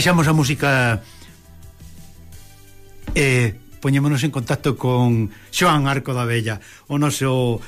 baixamos a música e poñémonos en contacto con Xoan Arco da Bella, o noso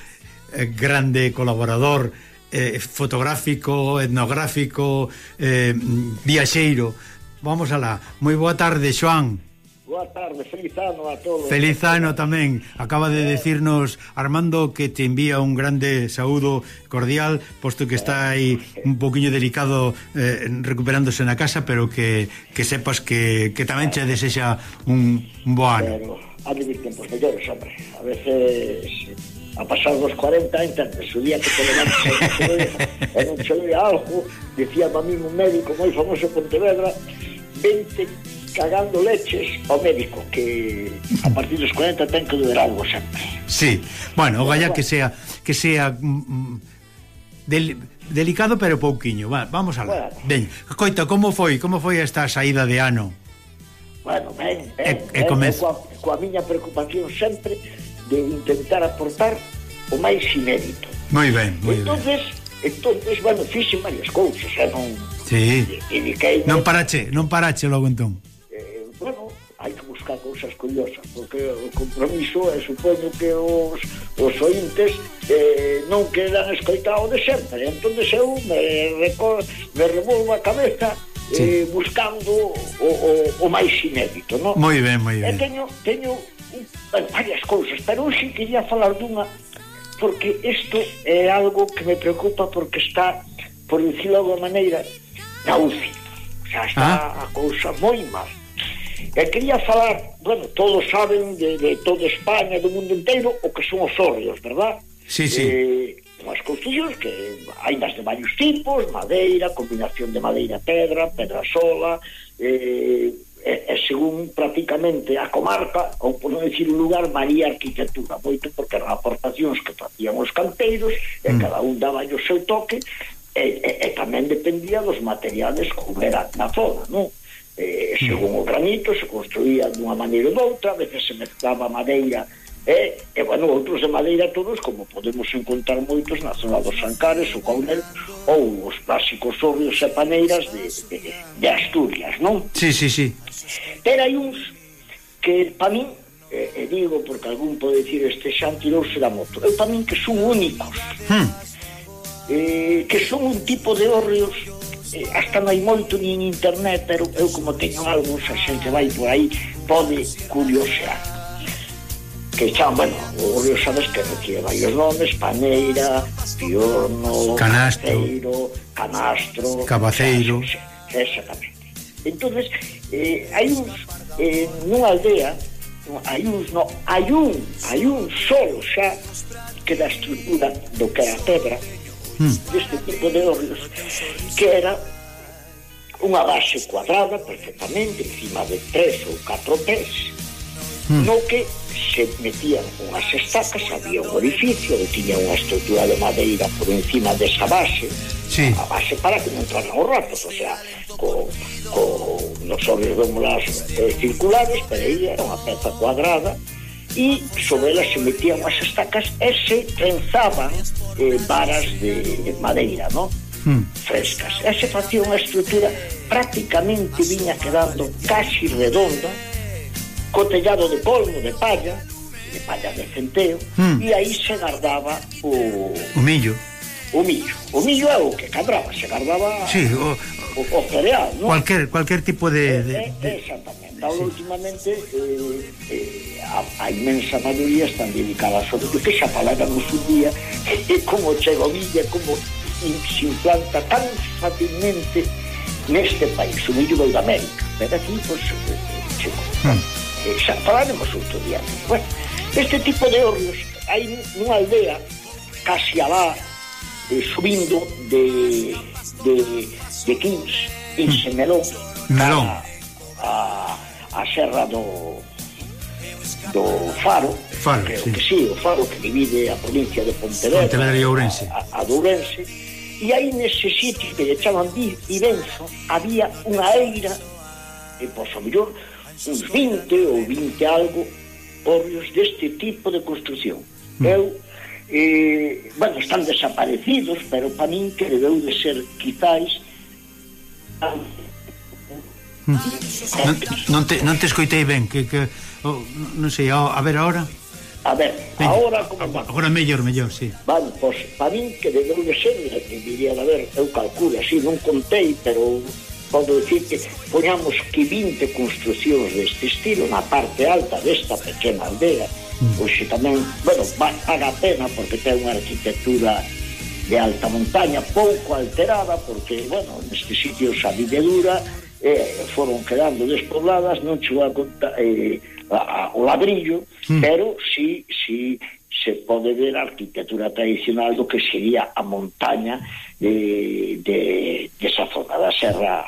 eh, grande colaborador eh, fotográfico, etnográfico, eh, viaxeiro. Vamos alá. Moi boa tarde, Xoan. Boa tarde, feliz ano a todos. Feliz ano tamén. Acaba de eh. decirnos Armando que te envía un grande saúdo cordial, posto que está aí eh. un poquinho delicado eh, recuperándose na casa, pero que, que sepas que, que tamén che desexa un, un bo ano. Pero, a vivir tempos mellores, hombre. A veces a pasar dos 40 entonces o día que te levantas en un chelo de algo, decía a mí un médico moi famoso en Pontevedra, 20 cagando leches ao médico que a partir dos 40 ten que doer algo sempre. Sí. Bueno, o galla que sea que sea mm, mm, del, delicado pero pouquiño. Va, vamos alá. Bueno. Ben, coita, como foi? Como foi esta saída de ano? Bueno, ben, ben, e, ben, e comenz... coa, coa miña preocupación sempre de intentar aportar o máis inédito. Moi ben, moi entonces, ben. Entonces, bueno, fixe varias cousas, eh, non... Sí. E, e, e, non parache, non parache logo entón buscar cousas curiosas, porque o compromiso, é supoño que os, os ointes eh, non quedan escoitado de sempre, entón eu me, recor, me revolvo a cabeza eh, sí. eh, buscando o, o, o máis inédito, non? Moi ben, moi ben. E teño, teño un, varias cousas, pero hoxe quería falar dunha porque isto é algo que me preocupa porque está, por dicirlo de alguma maneira, na UCI. O sea, está ah. a cousa moi mal. E quería falar, bueno, todos saben de, de toda España, do mundo inteiro, o que son os óleos, verdad? Sí, sí. Eh, unhas construcións que hai das de varios tipos, madeira, combinación de madeira pedra, pedra sola, eh, e, e según prácticamente a comarca, ou por non decir un lugar, varía a arquitectura, moito porque eran aportacións que facían os canteiros, e mm. cada un daba o seu toque, e, e, e tamén dependía dos materiales que hubiera na zona, non? eh, según o granito se construía dunha maneira ou doutra, a veces se mezclaba madeira eh, e, bueno, outros de madeira todos, como podemos encontrar moitos na zona dos Sancares, o Caunel, ou os clásicos orrios e paneiras de, de, de Asturias, non? Sí, sí, sí. Pero hai uns que, pa min, e, e digo porque algún pode dicir este xa tirouse da moto eu tamén que son únicos hmm. eh, que son un tipo de hórreos eh, hasta non hai moito ni en internet, pero eu como teño algo, a xente vai por aí, pode curiosear. Que chan, bueno, curiosades que requiere varios nomes, Paneira, Piorno, Canastro, Caceiro, Canastro, Cabaceiro. Exactamente. Entonces, eh, hai uns, eh, nunha aldea, hai uns, no, hai un, hai un solo xa que da estrutura do que é a pedra, mm. deste tipo de hornos que era unha base cuadrada perfectamente encima de tres ou catro pés mm. no que se metían unhas estacas había un edificio que tiña unha estrutura de madeira por encima desa base sí. a base para que non entraran os ratos o sea, co, co nos olvidamos eh, circulares pero aí era unha peza cuadrada e sobre elas se metían as estacas e se trenzaban eh, varas de madeira, non? Hmm. frescas. E se facía unha estrutura prácticamente viña quedando casi redonda, co tellado de polvo, de palla, de palla de centeo, mm. e aí se guardaba o... O millo. O millo. O millo é o que cadraba, se guardaba... Sí, o, o, o, cereal, ¿no? Cualquier, cualquier tipo de... Eh, de, eh, de... Exactamente. Ahora sí. últimamente eh, eh, a, a inmensa maioría están dedicadas sobre todo que xa no un día como Chegovilla, como se implanta tan facilmente neste país, o millo de América. Pero aquí, pues, mm. eh, hmm. eh, xa falaremos outro día. Bueno, este tipo de orrios hai nunha aldea casi alá eh, subindo de, de de Quins, Ixe hmm. Melón Melón a, a serra do do Faro, Faro que, sí. que sí, o Faro que divide a provincia de Pontevedra, Pontevedra e Ourense. A, a, a Ourense e aí nese sitio que lle chaman Ibenzo había unha eira e por o mellor uns 20 ou 20 algo porrios deste tipo de construcción mm. eu eh, bueno, están desaparecidos pero para min que debeu de ser quizáis Non, non, te, non te escoitei ben que, que oh, non sei, a, a ver agora a ver, agora como va agora mellor, mellor, si sí. vale, pois, para min que de dous semia que diría, a ver, eu calculo así, non contei pero podo dicir que poñamos que 20 construcións deste estilo na parte alta desta pequena aldea mm. Oxe, tamén, bueno, paga a pena porque ten unha arquitectura de alta montaña pouco alterada porque, bueno, nestes xa a vivedura eh, foron quedando despobladas, non chegou a, conta, eh, a, a, o ladrillo, mm. pero si, si se pode ver a arquitectura tradicional do que sería a montaña eh, de, de esa zona da Serra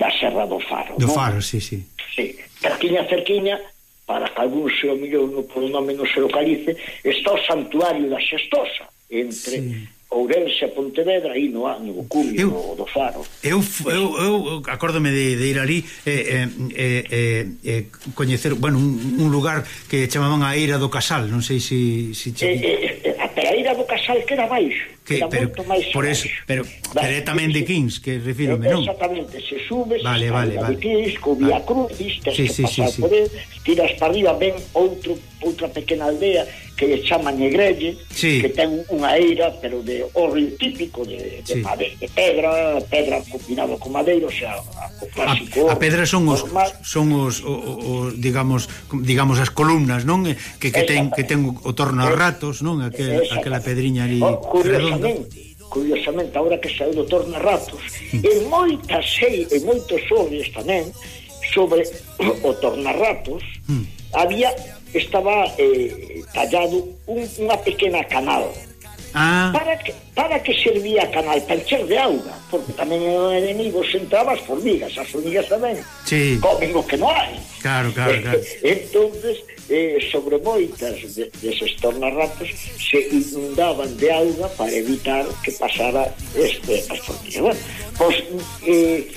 da Serra do Faro. Do non? Faro, sí, sí. Sí, cerquiña, cerquiña, para que algún se o millón no, por nome non se localice, está o santuario da Xestosa, entre... Sí Ourense, Pontevedra, aí no ano, o cumio eu, do, do faro. Eu, eu, eu, acórdome de, de ir ali e eh, eh, eh, eh, coñecer, bueno, un, un lugar que chamaban a Eira do Casal, non sei se... Si, si eh, eh, eh, a Pereira do Casal queda baixo que, está pero, máis por eso, pero vale, que tamén de Kings, que refírome, non? Exactamente, se subes, vale, vale, vale. de Kings, co Via vale. Crucis, tens sí, que sí, pasar sí, por sí. él, tiras para arriba, ven outro, outra pequena aldea que lle chama Negrelle, sí. que ten unha eira, pero de horri típico de, de, sí. made, de pedra, pedra combinado con madeira, o sea, o clásico. A, a pedra son os, normal. son os, o, o, digamos, digamos as columnas, non? Eh, que, que ten, que ten o torno a ratos, non? Aquel, aquela pedriña ali. Oh, tamén curiosamente, agora que saiu do Torna Ratos e moitas sei, e moitos sobres tamén sobre o Torna Ratos hmm. había estaba eh, tallado un, unha pequena canal. Ah. Para que, para que servía a canal? Para encher de auga, porque tamén o enemigo sentaba as formigas, as formigas tamén sí. comen o que non hai. Claro, claro, eh, claro. entonces, eh, sobre moitas de, deses tornarratos se inundaban de auga para evitar que pasara este, as formigas. Bueno, pois, eh,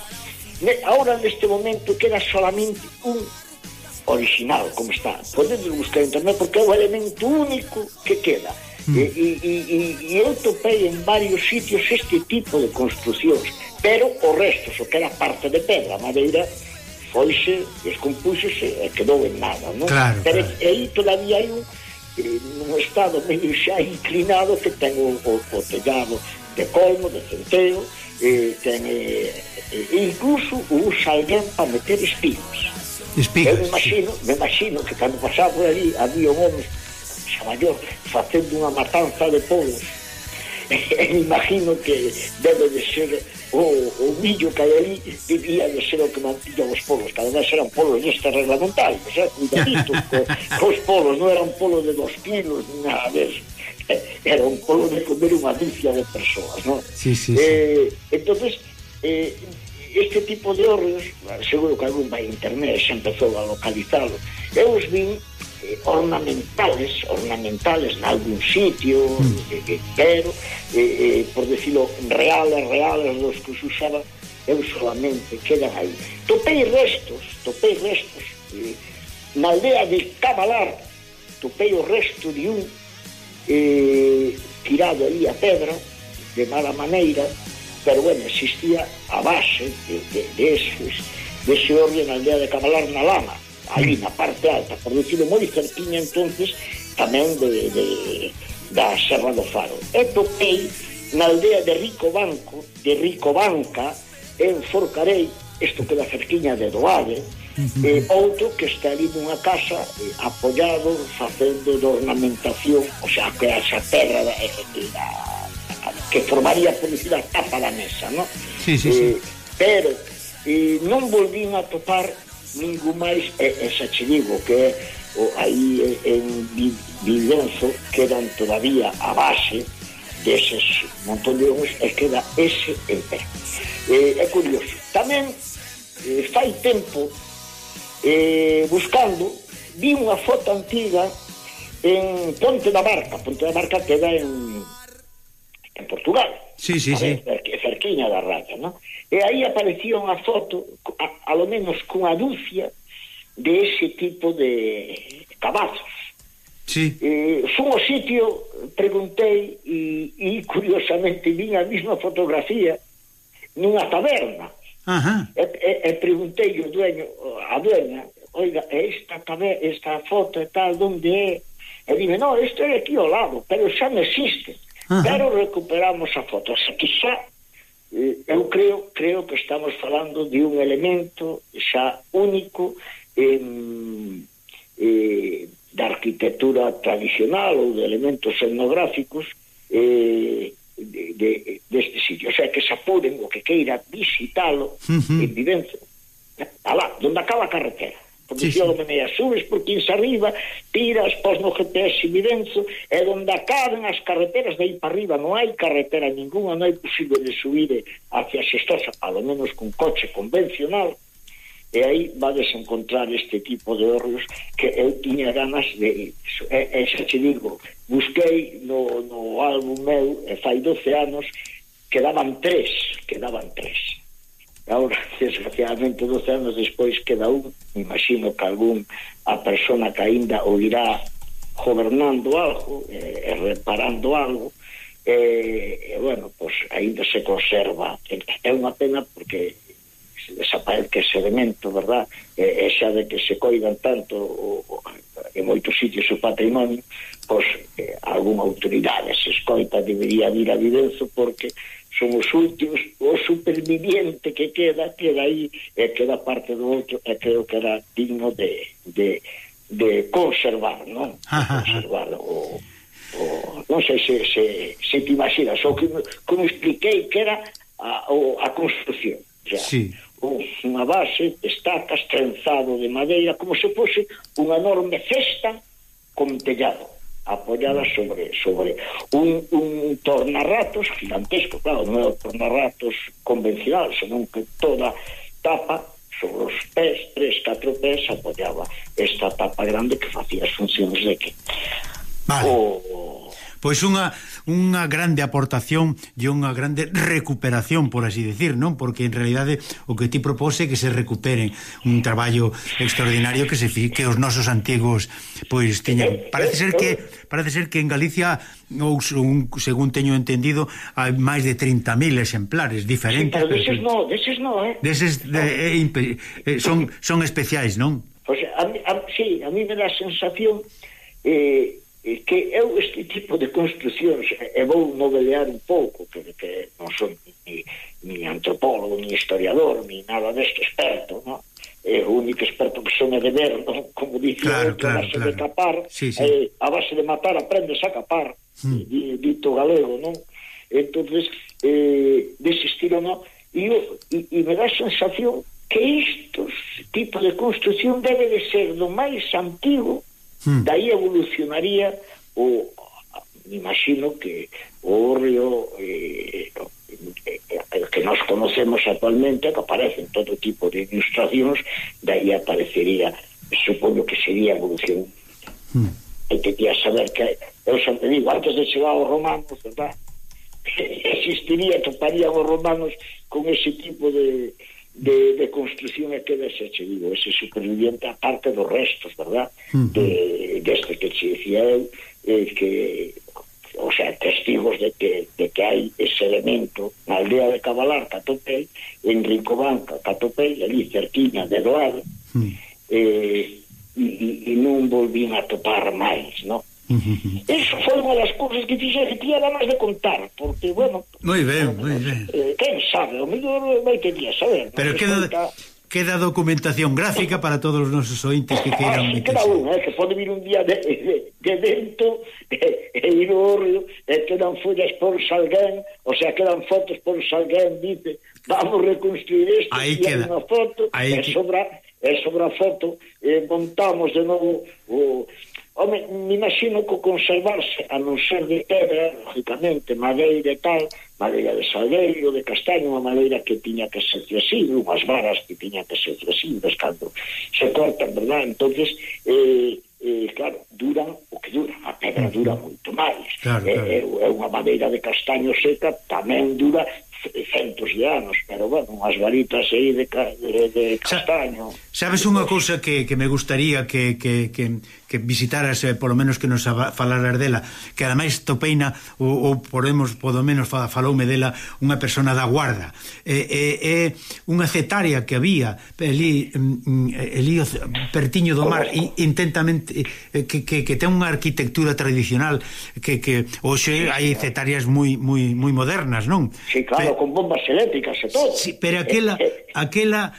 ne, ahora neste momento queda solamente un original, como está. Podedes buscar en internet porque é o elemento único que queda. Mm. E, e, e, e eu topei en varios sitios este tipo de construcións, pero o resto, o que era parte de pedra, madeira, foise, descompúxose e quedou en nada, non? Claro, pero claro. aí todavía hai un eh, nun estado medio xa inclinado que ten o, o, o tellado de colmo, de centeo, eh, ten eh, eh incluso un alguén para meter espinos. Espigas, eu me imagino, sí. me imagino que cando pasaba por ali había un home xa maior facendo unha matanza de polos. e, e imagino que debe de ser o, o millo que hai ali debía de ser o que mantiña os polos que además eran polos destes o sea, cuidadito, co, cos polos non eran polos de dos kilos ni nada deso era un polo de comer unha dúcia de persoas non? Sí, sí, sí. Eh, entonces eh, este tipo de horros seguro que algún vai internet se empezou a localizarlo eu os vin eh, ornamentales, ornamentales en algún sitio, mm. eh, pero, eh, por decirlo, reales, reales dos que se usaba, eu solamente quedan aí. Topei restos, topei restos, eh, na aldea de Cabalar, topei o resto de un eh, tirado aí a pedra, de mala maneira, pero bueno, existía a base de, de, de esos, de, de orden aldea de Cabalar na lama ali na parte alta, por decirlo moi certinha entonces, tamén de, de, da Serra do Faro. E topei na aldea de Rico Banco, de Rico Banca, en Forcarei, isto queda cerquiña de Doade, e eh, outro que está ali nunha casa eh, apoiado, facendo de ornamentación, o sea, que esa terra da, eh, da, que formaría, por decir, a tapa da mesa, non? Sí, sí, eh, sí. Pero eh, non volvín a topar Ningún máis e, e xa che digo que o, aí en Vivenzo quedan todavía a base deses montoneos e queda ese en pé. Eh, é curioso. Tamén eh, fai tempo eh, buscando vi unha foto antiga en Ponte da Barca. Ponte da Barca queda en, en Portugal. Sí, sí, a sí. Ver, cerquiña da raya, ¿no? E aí aparecía unha foto a, alo menos cunha dúcia de ese tipo de cabazos. Sí. Eh, fun ao sitio, preguntei e, e curiosamente vin a mesma fotografía nunha taberna. Ajá. E, e, e preguntei o dueño, a dueña, oiga, esta, taber, esta foto e tal, onde é? E dime, no, isto é aquí ao lado, pero xa non existe. Ajá. Pero recuperamos a foto, o sea, que xa eh, eu creo, creo que estamos falando de un elemento xa único eh, eh, da arquitectura tradicional ou de elementos etnográficos eh, de, de, deste sitio. O sea, que se apuren o que queira visitalo uh -huh. en vivencia. Alá, donde acaba a carretera. Conducióme sí, sí. as subes por ís arriba, tiras, pos no GPS evidenzo, e onde acaben as carreteras de aí para arriba, non hai carretera ninguna, non hai posible de subir hacia Sestosa, palo menos con coche convencional, e aí vades encontrar este tipo de horrios que eu tiña ganas de. E, e xa te digo, busquei no, no álbum meu, e fai 12 anos, quedaban tres, quedaban tres Ahora, desgraciadamente, 12 anos despois queda un, imagino que algún a persona que ainda o irá gobernando algo, eh, reparando algo, eh, bueno, pois pues, ainda se conserva. É unha pena porque desaparece ese elemento, verdad? E, e xa de que se coidan tanto o, o, en moitos sitios o patrimonio, pois pues, eh, algunha autoridade se escoita debería vir a Vivenzo porque son os últimos, o superviviente que queda, queda aí e queda parte do outro e creo que era digno de, de, de conservar, non? conservar o, o non sei se, se, se te imaginas, o que, como expliquei que era a, o, a construcción. sea, sí. unha base, estacas, trenzado de madeira, como se fose unha enorme cesta con tellado apoiada sobre sobre un, un tornarratos gigantesco, claro, non é o tornarratos convencional, senón que toda tapa sobre os pés, tres, catro pés, apoiaba esta tapa grande que facía as funcións de que vale. o Pois unha unha grande aportación e unha grande recuperación, por así decir, non? Porque en realidade o que ti propose que se recuperen un traballo extraordinario que se que os nosos antigos pois teñan. Parece ser que parece ser que en Galicia ou un, según teño entendido, hai máis de 30.000 exemplares diferentes. Sí, pero deses non, deses non, eh. Deses de, ah. eh, eh, son son especiais, non? Pois a, a, sí, a mí me dá a sensación eh, que eu este tipo de construccións e vou novelear un pouco porque non son ni, ni antropólogo, ni historiador ni nada deste experto no? é o único experto que son é de ver no? como dice claro, outro, claro, a base claro. de capar sí, sí. Eh, a base de matar aprendes a capar mm. dito galego non? entonces eh, dese estilo no? e, e, e me dá sensación que estos tipo de construcción debe de ser do máis antigo Hmm. Daí evolucionaría o imagino que o río eh, eh, que nos conocemos actualmente que aparecen todo tipo de ilustracións daí aparecería supoño que sería evolución. Hmm. Hay e que tía saber que eu xa te digo, antes de chegar aos romanos verdad? existiría, toparían os romanos con ese tipo de de, de construción e queda ese che digo ese superviviente parte dos restos verdad uh -huh. de, deste que che dicía eu eh, que o sea, testigos de que, de que hai ese elemento na aldea de Cabalar, Catopei, en Rincobanca, Catopei, ali cerquinha de Doado, mm. eh, e, e non volvín a topar máis, no? Eso foi unha das cousas que fixe que tía ganas de contar, porque, bueno... Moi ben, moi ben. Eh, quen sabe, o mellor vai que día saber. Pero queda, conta... queda documentación gráfica para todos os nosos ointes que queiran ah, meterse. Queda un, eh, que pode vir un día de, de, de vento e eh, ir ao río, e quedan follas por salguén, o sea, quedan fotos por salguén, dice, vamos reconstruir isto, e queda. unha foto, Aí e, que... sobra, e sobra foto, eh, montamos de novo o... Home, me imagino que conservarse, a non ser de pedra, lógicamente, madeira e tal, madeira de salveiro, de castaño, unha madeira que tiña que ser así, unhas varas que tiña que ser flexibles, cando se cortan, verdad? entonces eh, eh, claro, dura o que dura, a pedra dura moito máis. Claro, eh, claro. É, é unha madeira de castaño seca, tamén dura centos de anos, pero bueno, unhas varitas aí de, de, de castaño. Sabes unha cousa que, que me gustaría que, que, que, que visitaras, eh, polo menos que nos falaras dela, que ademais topeina ou, ou podemos, polo menos faloume dela unha persona da guarda é eh, eh, unha cetaria que había ali, mm, mm, ali pertiño do mar intentamente eh, que, que, que ten unha arquitectura tradicional que, que hoxe hai cetarias moi, moi, moi modernas, non? Sí, claro, Pe, con bombas eléctricas e todo sí, Pero aquela, aquela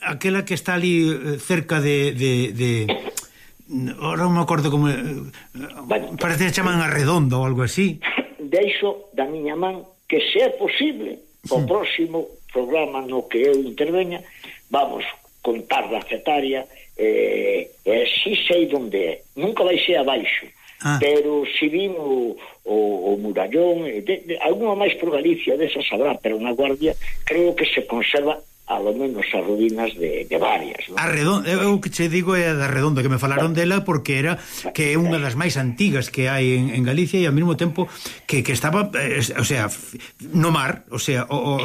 aquela que está ali eh, cerca de, de, de Ora non me acordo como... bueno, Parece que chaman arredondo ou algo así. Deixo da miña man que se é posible o próximo programa no que eu interveña vamos contar da cetaria eh, eh, si sei donde é. Nunca vai ser abaixo. Ah. Pero si vim o, o, o murallón, de, de, alguna máis por Galicia desas sabrá, pero na Guardia creo que se conserva alo menos as ruínas de, de varias. ¿no? A redonda, eu que che digo é a da redonda, que me falaron dela porque era que é unha das máis antigas que hai en, en Galicia e ao mesmo tempo que, que estaba, eh, o sea, no mar, o sea, o, o,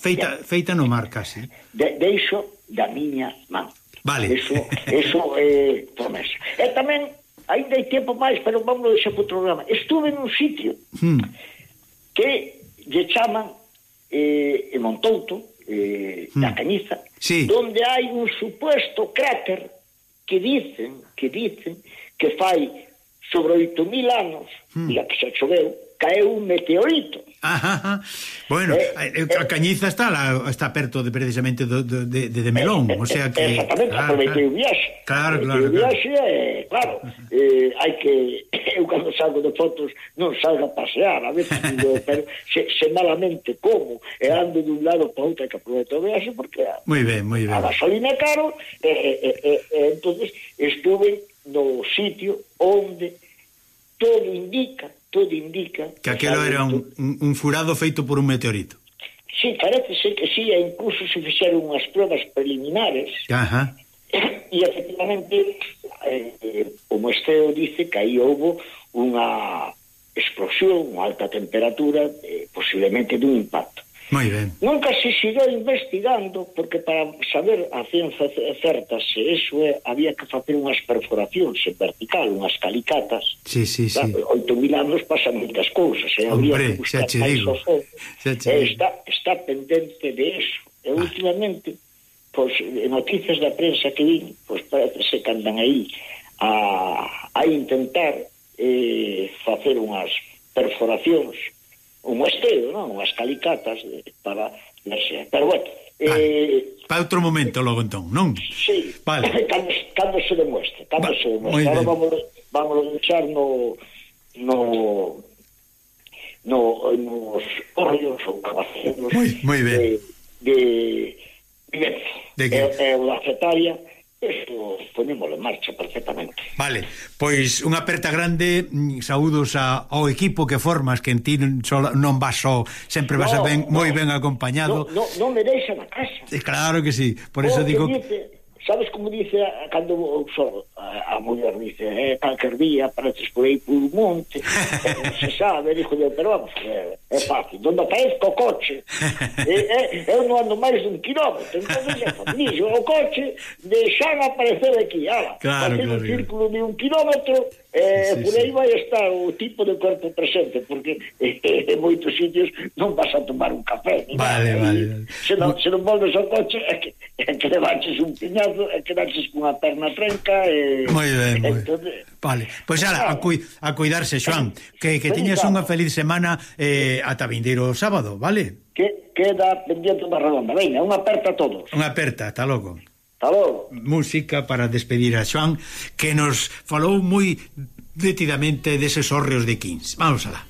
feita, feita no mar casi. De, deixo da miña man. Vale. Eso, eso é eh, promesa. E tamén, ainda hai tempo máis, pero vamos deixar para programa. Estuve nun sitio hmm. que lle chaman eh, en Montouto, eh, mm. da Cañiza, sí. donde hai un suposto cráter que dicen, que dicen que fai sobre 8.000 anos, mm. ya que xa choveu, caeu un meteorito. Ajá. Bueno, eh, a eh. Cañiza está la, está perto de precisamente do, de, de, de Melón, eh, o sea que... Exactamente, claro, aproveitei o viaxe. Claro, claro. O viaxe, claro, eh, claro eh, hai que... Eu cando salgo de fotos non salgo a pasear, a veces digo, pero se, se malamente como, e ando dun lado para outro, que aproveito o viaxe porque... A, muy ben, muy ben. A gasolina é caro, e eh, eh, eh, eh, entonces estuve no sitio onde todo indica todo indica... Que aquilo era un, un furado feito por un meteorito. Sí, parece ser que sí, e incluso se fixeron unhas pruebas preliminares. Ajá. E efectivamente, eh, como Esteo dice, que aí houve unha explosión, unha alta temperatura, eh, posiblemente dun impacto. Moi ben. Nunca se siguió investigando porque para saber a ciencia certa se eso é, había que facer unhas perforacións en vertical, unhas calicatas. Sí, sí, sí. Oito mil anos pasan moitas cousas. Eh? Hombre, xa che digo. Xa che digo. Está, está pendente de eso. E ah. últimamente, pois, noticias da prensa que vin, pois parece que andan aí a, a intentar eh, facer unhas perforacións un esteo, non? Unhas calicatas eh, para enerxía. Pero bueno, Vale. Eh, para outro momento logo entón, non? Sí, vale. cando, cando se demuestre cando Va, se demuestre, ahora vamos, vamos a deixar no no no nos orrios ou cabaceros moi, moi ben. de, de, de, de, de, de, de, de, de, de, de, de, de, de Eso poñémolo en marcha perfectamente. Vale, pois unha aperta grande, mm, saúdos a, ao equipo que formas, que en ti sola, non vas só, sempre vas no, ben, no, moi ben acompañado. Non no, no me deixan a casa. Eh, claro que sí, por eso digo... Que dice sabes como dice a, cando o sol a, a muller dice eh, calquer día apareces por aí por un monte eh, non se sabe dijo yo, pero vamos é, é fácil donde aparezco o coche eh, eh, eu non ando máis dun kilómetro entón dixo o coche deixan aparecer aquí ala, claro, claro, un círculo de un kilómetro Eh, sí, por aí sí. vai estar o tipo de corpo presente porque eh, en moitos sitios non vas a tomar un café vale, vale, vale. se non, se non volves ao coche é que, é que levantes un piñado caso e quedarse cunha perna trenca e eh, Moi ben, moi. Entonces, vale. Pois pues, a, cui, a cuidarse, Xoan que que tiñas unha feliz semana eh ata vindeiro sábado, vale? Que queda pendiente da redonda. Veña, unha aperta a todos. Unha aperta, hasta logo. Hasta logo. Música para despedir a Xoan que nos falou moi detidamente deses hórreos de Kings. Vamos alá.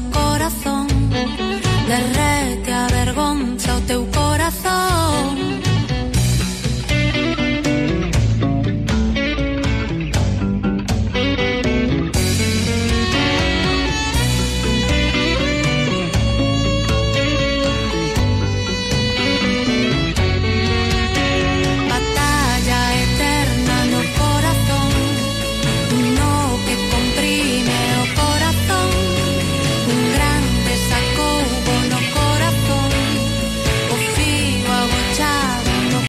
Oh.